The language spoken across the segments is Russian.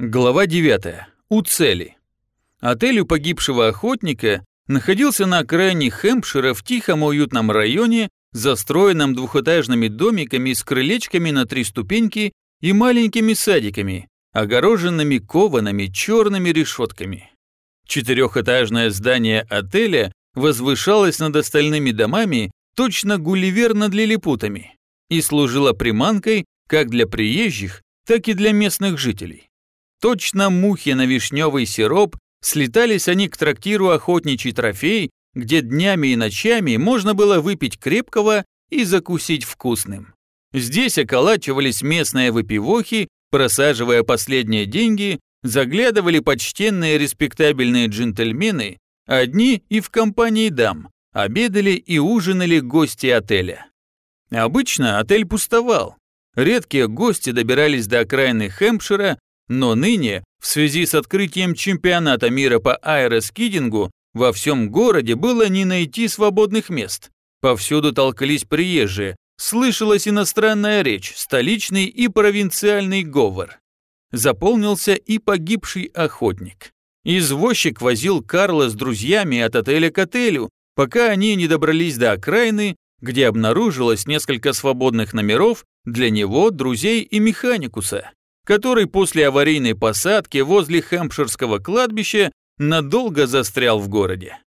Глава 9. У цели. Отель у погибшего охотника находился на окраине Хэмпшира в тихом уютном районе, застроенном двухэтажными домиками с крылечками на три ступеньки и маленькими садиками, огороженными коваными черными решетками. Четырехэтажное здание отеля возвышалось над остальными домами точно гулливер над лилипутами и служило приманкой как для приезжих, так и для местных жителей. Точно мухи на вишневый сироп слетались они к трактиру «Охотничий трофей», где днями и ночами можно было выпить крепкого и закусить вкусным. Здесь околачивались местные выпивохи, просаживая последние деньги, заглядывали почтенные респектабельные джентльмены, одни и в компании дам, обедали и ужинали гости отеля. Обычно отель пустовал. Редкие гости добирались до окраины Хэмпшира, но ныне, в связи с открытием чемпионата мира по аэроскидингу, во всем городе было не найти свободных мест. Повсюду толкались приезжие, слышалась иностранная речь, столичный и провинциальный говор. Заполнился и погибший охотник. Извозчик возил Карла с друзьями от отеля к отелю, пока они не добрались до окраины, где обнаружилось несколько свободных номеров для него, друзей и механикуса который после аварийной посадки возле Хэмпширского кладбища надолго застрял в городе.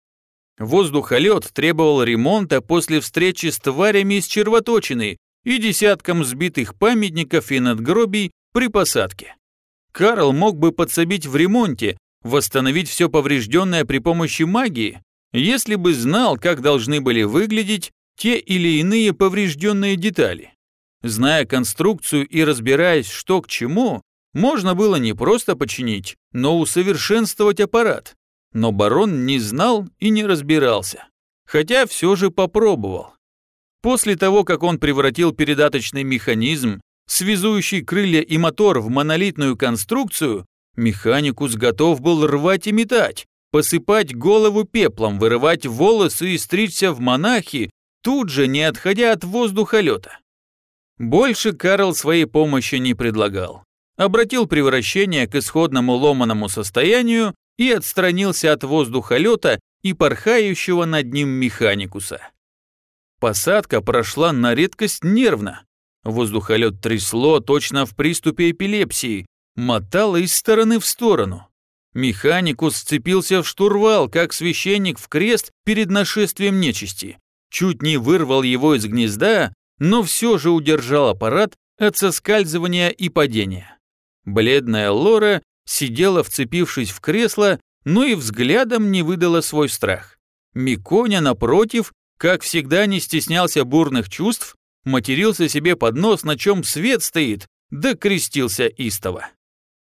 Воздухолет требовал ремонта после встречи с тварями из червоточины и десятком сбитых памятников и надгробий при посадке. Карл мог бы подсобить в ремонте, восстановить все поврежденное при помощи магии, если бы знал, как должны были выглядеть те или иные поврежденные детали. Зная конструкцию и разбираясь, что к чему, можно было не просто починить, но усовершенствовать аппарат. Но барон не знал и не разбирался. Хотя все же попробовал. После того, как он превратил передаточный механизм, связующий крылья и мотор в монолитную конструкцию, механикус готов был рвать и метать, посыпать голову пеплом, вырывать волосы и стричься в монахи, тут же не отходя от воздухолета. Больше Карл своей помощи не предлагал. Обратил превращение к исходному ломаному состоянию и отстранился от воздухолета и порхающего над ним механикуса. Посадка прошла на редкость нервно. Воздухолет трясло точно в приступе эпилепсии, мотало из стороны в сторону. Механикус сцепился в штурвал, как священник в крест перед нашествием нечисти. Чуть не вырвал его из гнезда, но все же удержал аппарат от соскальзывания и падения. Бледная Лора сидела, вцепившись в кресло, но и взглядом не выдала свой страх. Миконя, напротив, как всегда не стеснялся бурных чувств, матерился себе под нос, на чем свет стоит, да крестился истово.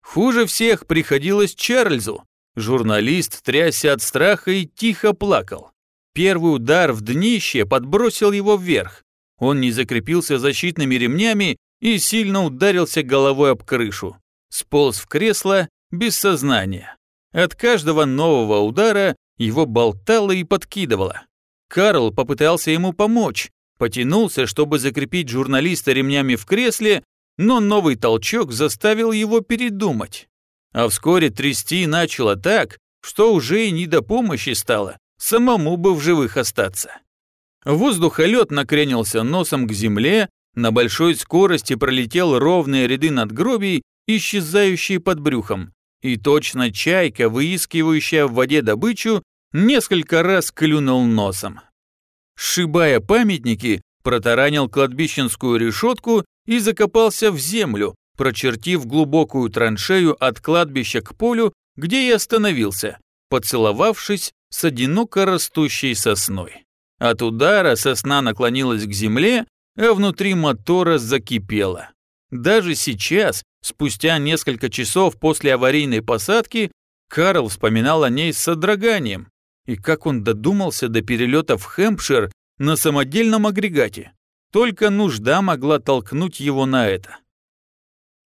Хуже всех приходилось Чарльзу. Журналист трясся от страха и тихо плакал. Первый удар в днище подбросил его вверх. Он не закрепился защитными ремнями и сильно ударился головой об крышу. Сполз в кресло без сознания. От каждого нового удара его болтало и подкидывало. Карл попытался ему помочь, потянулся, чтобы закрепить журналиста ремнями в кресле, но новый толчок заставил его передумать. А вскоре трясти начало так, что уже и не до помощи стало, самому бы в живых остаться. Воздухолет накренился носом к земле, на большой скорости пролетел ровные ряды надгробий, исчезающие под брюхом, и точно чайка, выискивающая в воде добычу, несколько раз клюнул носом. Сшибая памятники, протаранил кладбищенскую решетку и закопался в землю, прочертив глубокую траншею от кладбища к полю, где и остановился, поцеловавшись с одиноко растущей сосной. От удара сосна наклонилась к земле, а внутри мотора закипела. Даже сейчас, спустя несколько часов после аварийной посадки, Карл вспоминал о ней с содроганием. И как он додумался до перелета в Хэмпшир на самодельном агрегате. Только нужда могла толкнуть его на это.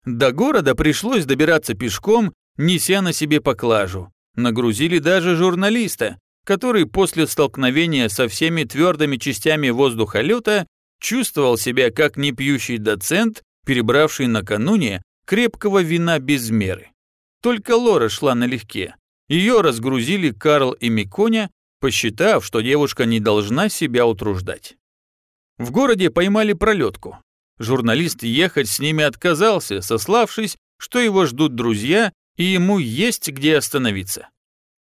До города пришлось добираться пешком, неся на себе поклажу. Нагрузили даже журналиста, который после столкновения со всеми твердыми частями воздухолета чувствовал себя как непьющий доцент, перебравший накануне крепкого вина без меры. Только Лора шла налегке. Ее разгрузили Карл и Миконя, посчитав, что девушка не должна себя утруждать. В городе поймали пролетку. Журналист ехать с ними отказался, сославшись, что его ждут друзья и ему есть где остановиться.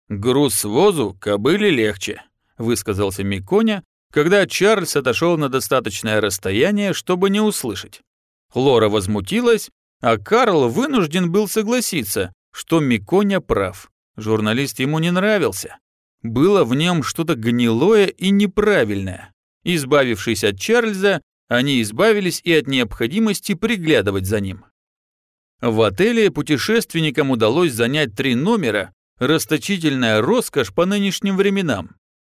«Груз возу кобыле легче», — высказался Миконя, когда Чарльз отошел на достаточное расстояние, чтобы не услышать. Лора возмутилась, а Карл вынужден был согласиться, что Миконя прав. Журналист ему не нравился. Было в нем что-то гнилое и неправильное. Избавившись от Чарльза, они избавились и от необходимости приглядывать за ним. В отеле путешественникам удалось занять три номера, расточительная роскошь по нынешним временам.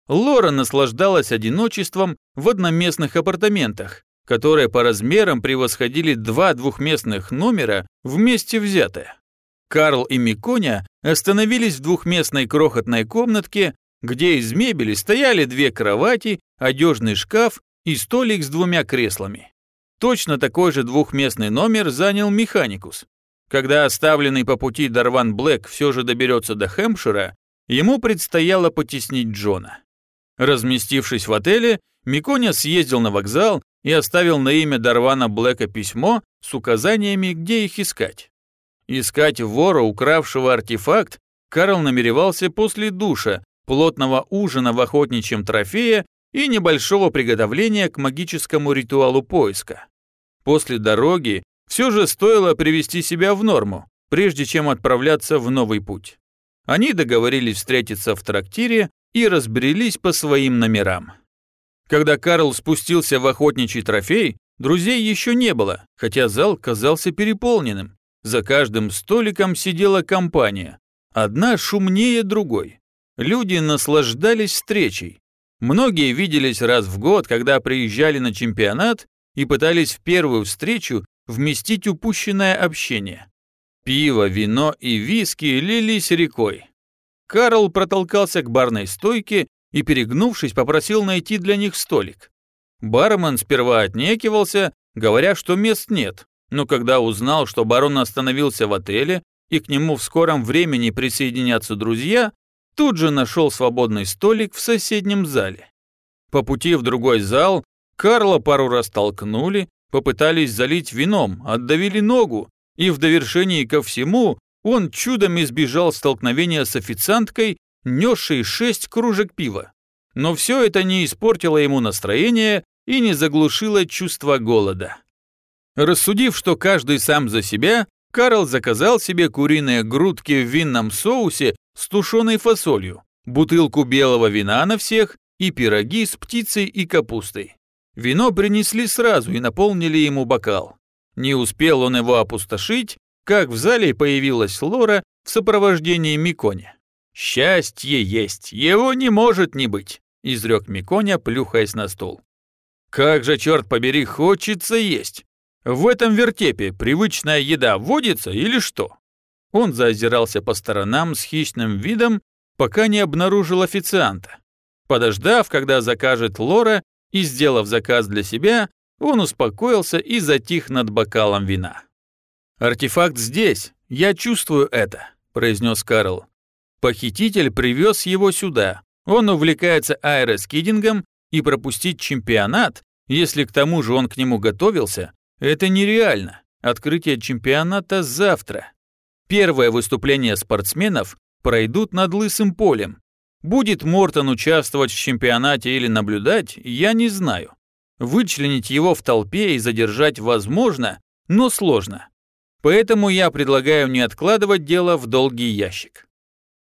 Лора наслаждалась одиночеством в одноместных апартаментах, которые по размерам превосходили два двухместных номера вместе взятые. Карл и Миконя остановились в двухместной крохотной комнатке, где из мебели стояли две кровати, одежный шкаф и столик с двумя креслами. Точно такой же двухместный номер занял Механикус. Когда оставленный по пути Дарван Блэк все же доберется до Хэмпшира, ему предстояло потеснить Джона. Разместившись в отеле, Миконя съездил на вокзал и оставил на имя Дарвана Блэка письмо с указаниями, где их искать. Искать вора, укравшего артефакт, Карл намеревался после душа, плотного ужина в охотничьем трофее и небольшого приготовления к магическому ритуалу поиска. После дороги все же стоило привести себя в норму, прежде чем отправляться в новый путь. Они договорились встретиться в трактире и разбрелись по своим номерам. Когда Карл спустился в охотничий трофей, друзей еще не было, хотя зал казался переполненным. За каждым столиком сидела компания, одна шумнее другой. Люди наслаждались встречей, Многие виделись раз в год, когда приезжали на чемпионат и пытались в первую встречу вместить упущенное общение. Пиво, вино и виски лились рекой. Карл протолкался к барной стойке и, перегнувшись, попросил найти для них столик. Бармен сперва отнекивался, говоря, что мест нет, но когда узнал, что барон остановился в отеле и к нему в скором времени присоединятся друзья, тут же нашел свободный столик в соседнем зале. По пути в другой зал Карла пару раз толкнули, попытались залить вином, отдавили ногу, и в довершении ко всему он чудом избежал столкновения с официанткой, несшей шесть кружек пива. Но все это не испортило ему настроение и не заглушило чувство голода. Рассудив, что каждый сам за себя, Карл заказал себе куриные грудки в винном соусе с тушеной фасолью, бутылку белого вина на всех и пироги с птицей и капустой. Вино принесли сразу и наполнили ему бокал. Не успел он его опустошить, как в зале появилась Лора в сопровождении Миконя. «Счастье есть, его не может не быть», — изрек Миконя, плюхаясь на стол. «Как же, черт побери, хочется есть! В этом вертепе привычная еда водится или что?» Он заозирался по сторонам с хищным видом, пока не обнаружил официанта. Подождав, когда закажет Лора, и сделав заказ для себя, он успокоился и затих над бокалом вина. «Артефакт здесь, я чувствую это», – произнес Карл. «Похититель привез его сюда. Он увлекается аэроскидингом, и пропустить чемпионат, если к тому же он к нему готовился, это нереально. Открытие чемпионата завтра. Первое выступление спортсменов пройдут над Лысым полем. Будет Мортон участвовать в чемпионате или наблюдать, я не знаю. Вычленить его в толпе и задержать возможно, но сложно. Поэтому я предлагаю не откладывать дело в долгий ящик.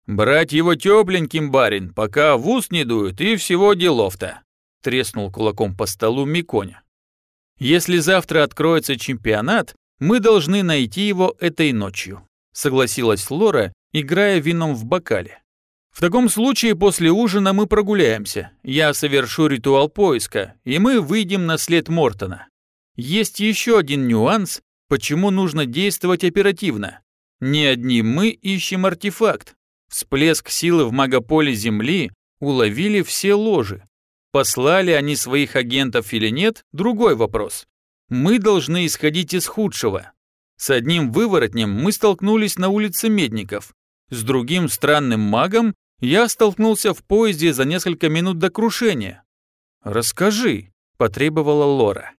Брать его тепленьким, барин, пока в ус не дует и всего делов-то, треснул кулаком по столу Миконя. Если завтра откроется чемпионат, мы должны найти его этой ночью согласилась Лора, играя вином в бокале. В таком случае после ужина мы прогуляемся. Я совершу ритуал поиска, и мы выйдем на след Мортона. Есть еще один нюанс, почему нужно действовать оперативно. Не одни мы ищем артефакт. Всплеск силы в магополе Земли уловили все ложи. Послали они своих агентов или нет – другой вопрос. Мы должны исходить из худшего. С одним выворотнем мы столкнулись на улице Медников. С другим странным магом я столкнулся в поезде за несколько минут до крушения. «Расскажи», – потребовала Лора.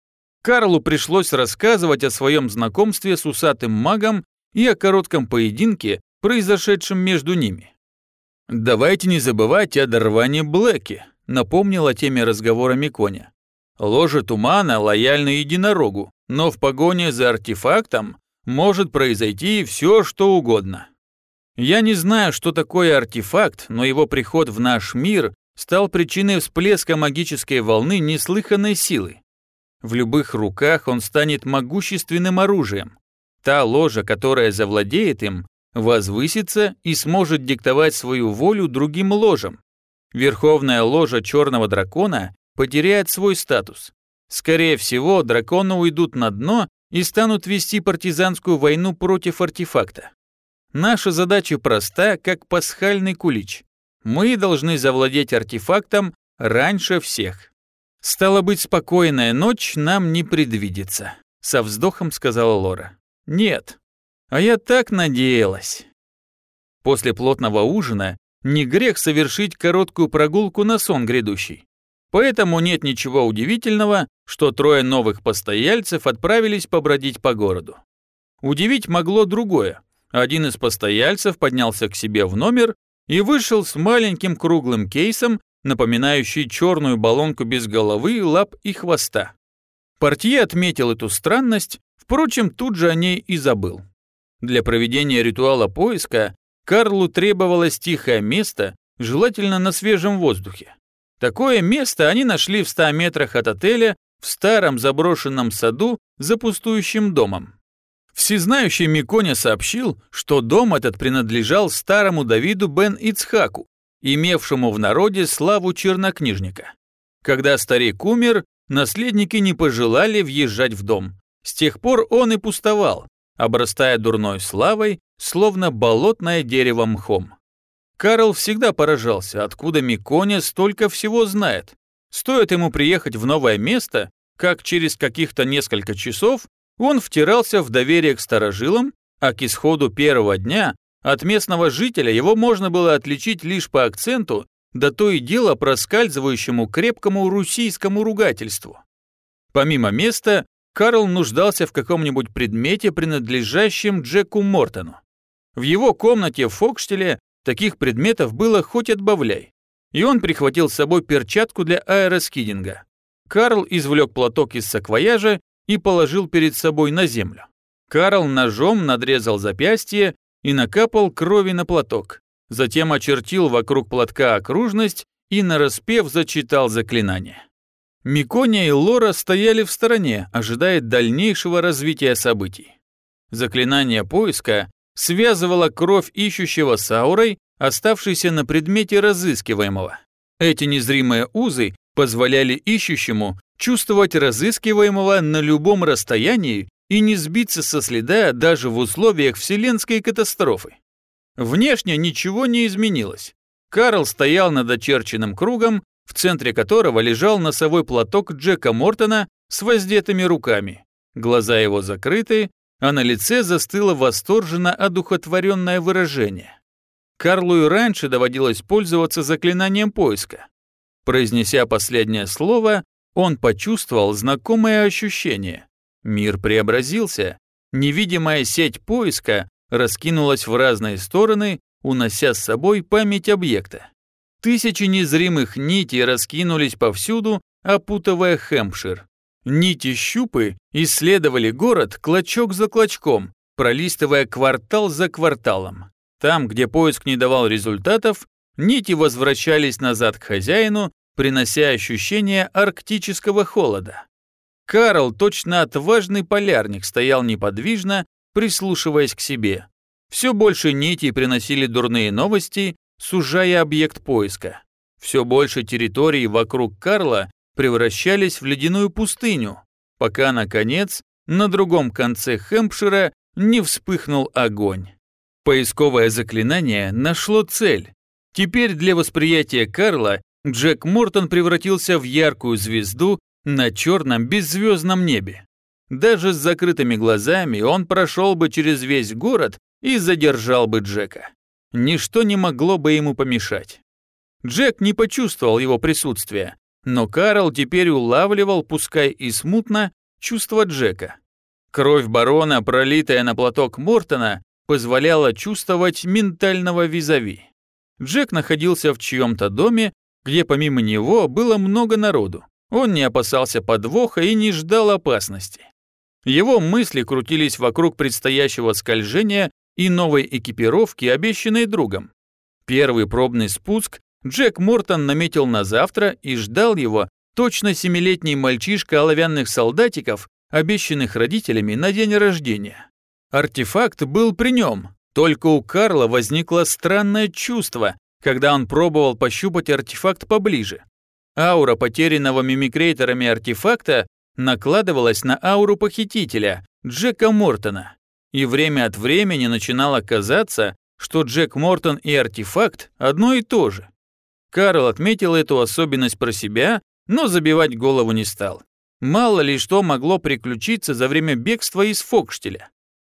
Карлу пришлось рассказывать о своем знакомстве с усатым магом и о коротком поединке, произошедшем между ними. «Давайте не забывать о Дарване Блэке», — напомнил о теме разговора Миконя. «Ложе тумана лояльна единорогу, но в погоне за артефактом может произойти все, что угодно. Я не знаю, что такое артефакт, но его приход в наш мир стал причиной всплеска магической волны неслыханной силы. В любых руках он станет могущественным оружием. Та ложа, которая завладеет им, возвысится и сможет диктовать свою волю другим ложам. Верховная ложа черного дракона потеряет свой статус. Скорее всего, драконы уйдут на дно и станут вести партизанскую войну против артефакта. Наша задача проста, как пасхальный кулич. Мы должны завладеть артефактом раньше всех. «Стало быть, спокойная ночь нам не предвидится», — со вздохом сказала Лора. «Нет. А я так надеялась». После плотного ужина не грех совершить короткую прогулку на сон грядущий. Поэтому нет ничего удивительного, что трое новых постояльцев отправились побродить по городу. Удивить могло другое. Один из постояльцев поднялся к себе в номер и вышел с маленьким круглым кейсом напоминающий черную баллонку без головы, лап и хвоста. Портье отметил эту странность, впрочем, тут же о ней и забыл. Для проведения ритуала поиска Карлу требовалось тихое место, желательно на свежем воздухе. Такое место они нашли в 100 метрах от отеля в старом заброшенном саду за пустующим домом. Всезнающий Миконя сообщил, что дом этот принадлежал старому Давиду бен Ицхаку, имевшему в народе славу чернокнижника. Когда старик умер, наследники не пожелали въезжать в дом. С тех пор он и пустовал, обрастая дурной славой, словно болотное дерево мхом. Карл всегда поражался, откуда Миконя столько всего знает. Стоит ему приехать в новое место, как через каких-то несколько часов он втирался в доверие к старожилам, а к исходу первого дня от местного жителя его можно было отличить лишь по акценту, да то и дело проскальзывающему крепкому русийскому ругательству. Помимо места, Карл нуждался в каком-нибудь предмете, принадлежащем Джеку Мортону. В его комнате в Фокштеле таких предметов было хоть отбавляй. И он прихватил с собой перчатку для аэроскидинга. Карл извлек платок из саквояжа и положил перед собой на землю. Карл ножом надрезал запястье и накапал крови на платок. Затем очертил вокруг платка окружность и нараспев зачитал заклинание. Микония и Лора стояли в стороне, ожидая дальнейшего развития событий. Заклинание поиска связывало кровь ищущего с аурой, оставшейся на предмете разыскиваемого. Эти незримые узы позволяли ищущему чувствовать разыскиваемого на любом расстоянии и не сбиться со следа даже в условиях вселенской катастрофы. Внешне ничего не изменилось. Карл стоял над очерченным кругом, в центре которого лежал носовой платок Джека Мортона с воздетыми руками. Глаза его закрыты, а на лице застыло восторженно одухотворенное выражение. Карлу и раньше доводилось пользоваться заклинанием поиска. Произнеся последнее слово, он почувствовал знакомое ощущение. Мир преобразился. Невидимая сеть поиска раскинулась в разные стороны, унося с собой память объекта. Тысячи незримых нитей раскинулись повсюду, опутывая Хэмпшир. Нити-щупы исследовали город клочок за клочком, пролистывая квартал за кварталом. Там, где поиск не давал результатов, нити возвращались назад к хозяину, принося ощущение арктического холода. Карл, точно отважный полярник, стоял неподвижно, прислушиваясь к себе. Все больше нитей приносили дурные новости, сужая объект поиска. Все больше территорий вокруг Карла превращались в ледяную пустыню, пока, наконец, на другом конце Хэмпшира не вспыхнул огонь. Поисковое заклинание нашло цель. Теперь для восприятия Карла Джек Мортон превратился в яркую звезду на черном беззвездном небе. Даже с закрытыми глазами он прошел бы через весь город и задержал бы Джека. Ничто не могло бы ему помешать. Джек не почувствовал его присутствия, но Карл теперь улавливал, пускай и смутно, чувства Джека. Кровь барона, пролитая на платок Мортона, позволяла чувствовать ментального визави. Джек находился в чьем-то доме, где помимо него было много народу. Он не опасался подвоха и не ждал опасности. Его мысли крутились вокруг предстоящего скольжения и новой экипировки, обещанной другом. Первый пробный спуск Джек Мортон наметил на завтра и ждал его точно семилетний мальчишка оловянных солдатиков, обещанных родителями на день рождения. Артефакт был при нем, только у Карла возникло странное чувство, когда он пробовал пощупать артефакт поближе. Аура потерянного мимикрейторами артефакта накладывалась на ауру похитителя, Джека Мортона, и время от времени начинало казаться, что Джек Мортон и артефакт одно и то же. Карл отметил эту особенность про себя, но забивать голову не стал. Мало ли что могло приключиться за время бегства из Фокштеля.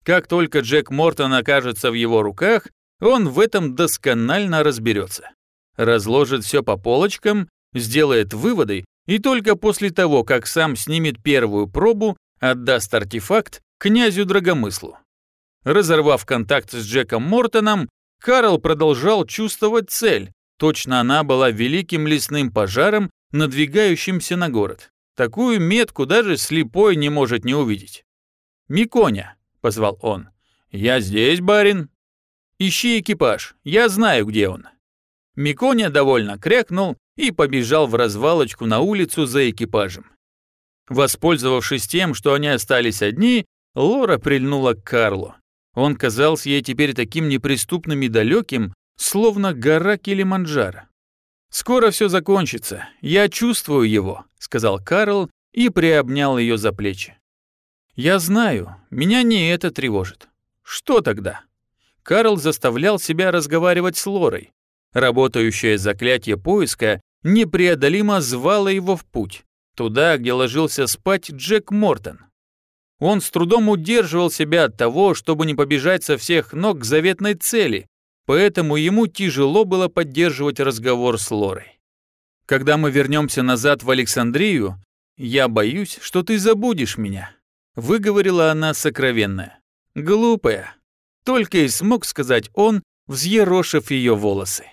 Как только Джек Мортон окажется в его руках, он в этом досконально разберется. Разложит все по полочкам, сделает выводы и только после того, как сам снимет первую пробу, отдаст артефакт князю Драгомыслу. Разорвав контакт с Джеком Мортоном, Карл продолжал чувствовать цель, Точно она была великим лесным пожаром, надвигающимся на город. Такую метку даже слепой не может не увидеть. «Миконя», — позвал он. «Я здесь, барин». «Ищи экипаж, я знаю, где он». Миконя довольно крякнул и побежал в развалочку на улицу за экипажем. Воспользовавшись тем, что они остались одни, Лора прильнула к Карлу. Он казался ей теперь таким неприступным и далеким, словно гора Килиманджаро. «Скоро все закончится, я чувствую его», — сказал Карл и приобнял ее за плечи. «Я знаю, меня не это тревожит. Что тогда?» Карл заставлял себя разговаривать с Лорой. Работающее заклятие поиска непреодолимо звало его в путь, туда, где ложился спать Джек Мортон. Он с трудом удерживал себя от того, чтобы не побежать со всех ног к заветной цели, поэтому ему тяжело было поддерживать разговор с Лорой. «Когда мы вернемся назад в Александрию, я боюсь, что ты забудешь меня», — выговорила она сокровенная. «Глупая», — только и смог сказать он, взъерошив ее волосы.